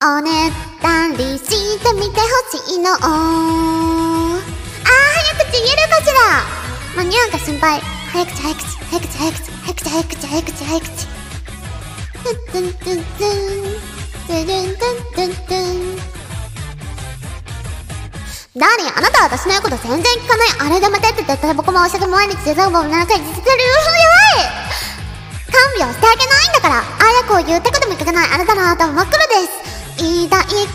おねだりしてみてほしいの。あー早口言えるかしら。間に合うか心配。早口早口早口早口早口早口早口。早口トゥントゥントゥントゥントゥルントゥントゥントゥンダーリンあなたは私の言うこと全然聞かない。あれでもてって言って僕もおしゃれ毎日デザーボを7回実践するやばい。看病してあげないんだから。あやこを言うてくでも聞かない。あなたの頭真っ黒です。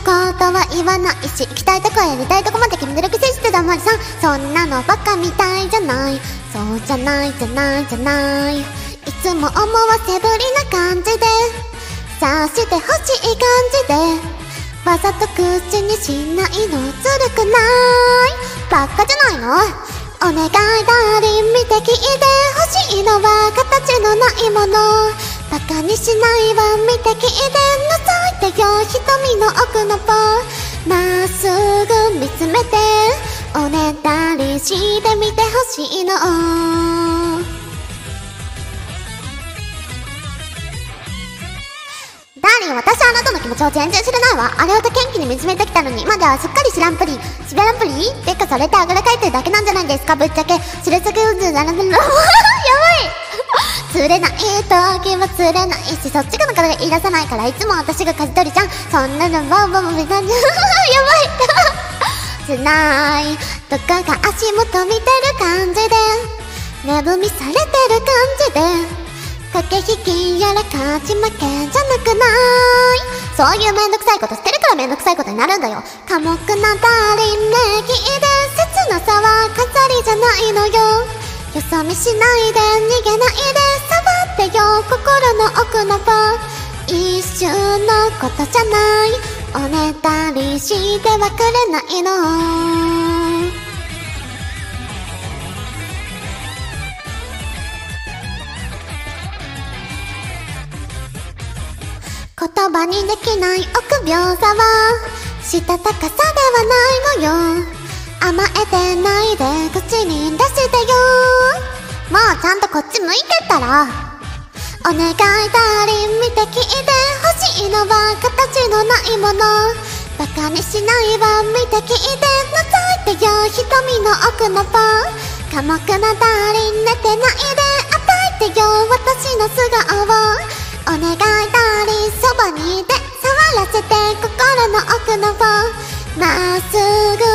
ことは言わないし行きたいとこやりたいとこまで決めてるくせしてたまりさん。そんなのバカみたいじゃない。そうじゃないじゃないじゃない。いつも思わせぶりな感じで。察してほしい感じで。わざと口にしないのずるくない。バカじゃないの？お願いダーリン見て聞いてほしいのは形のないもの。バカにしないわ見て聞いて覗てよ瞳の奥の棒まっすぐ見つめておねだりしてみてほしいのダーリン、私はあなたの気持ちを全然知らないわ。あれほど元気に見つめてきたのに、今ではすっかり知らんぷり。知らんぷり？てか、それってあぐらかいてるだけなんじゃないですか？ぶっちゃけ。知れすぎるんじゃならやばい釣れない時は釣れないし、そっちがなかなか言い出さないから、いつも私が舵取りじゃん。そんなのバーバーみたいな。やばい。つない。とか足元見てる感じで、寝踏みされてる感じで。駆け引きやら勝ち負けじゃなくない。そういうめんどくさいことしてるからめんどくさいことになるんだよ。寡黙なダーリンね聞いて切なさは飾りじゃないのよ。よそ見しないで。逃げないで触ってよ心の奥の棒一瞬のことじゃない。おねだりしてはくれないの。言葉にできない臆病さはしたたかさではないのよ。甘えてないで口に出してよ。もうちゃんとこっち向いてったら。お願いダーリン見て聞いて。ほしいのは形のないもの。バカにしないわ見て聞いて。覗いてよ瞳の奥の棒寡黙なダーリン寝てないで。与えてよ私の素顔を。お願いダーリンそばにいて触らせて心の奥の棒まっす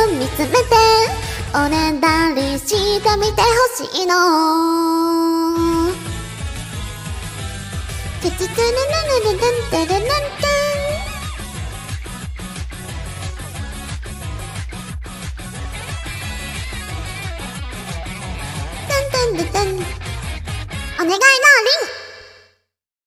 ぐ見つめて。おねだりしてみてほしいの。ダダナンタンタンタンタンお願いなリン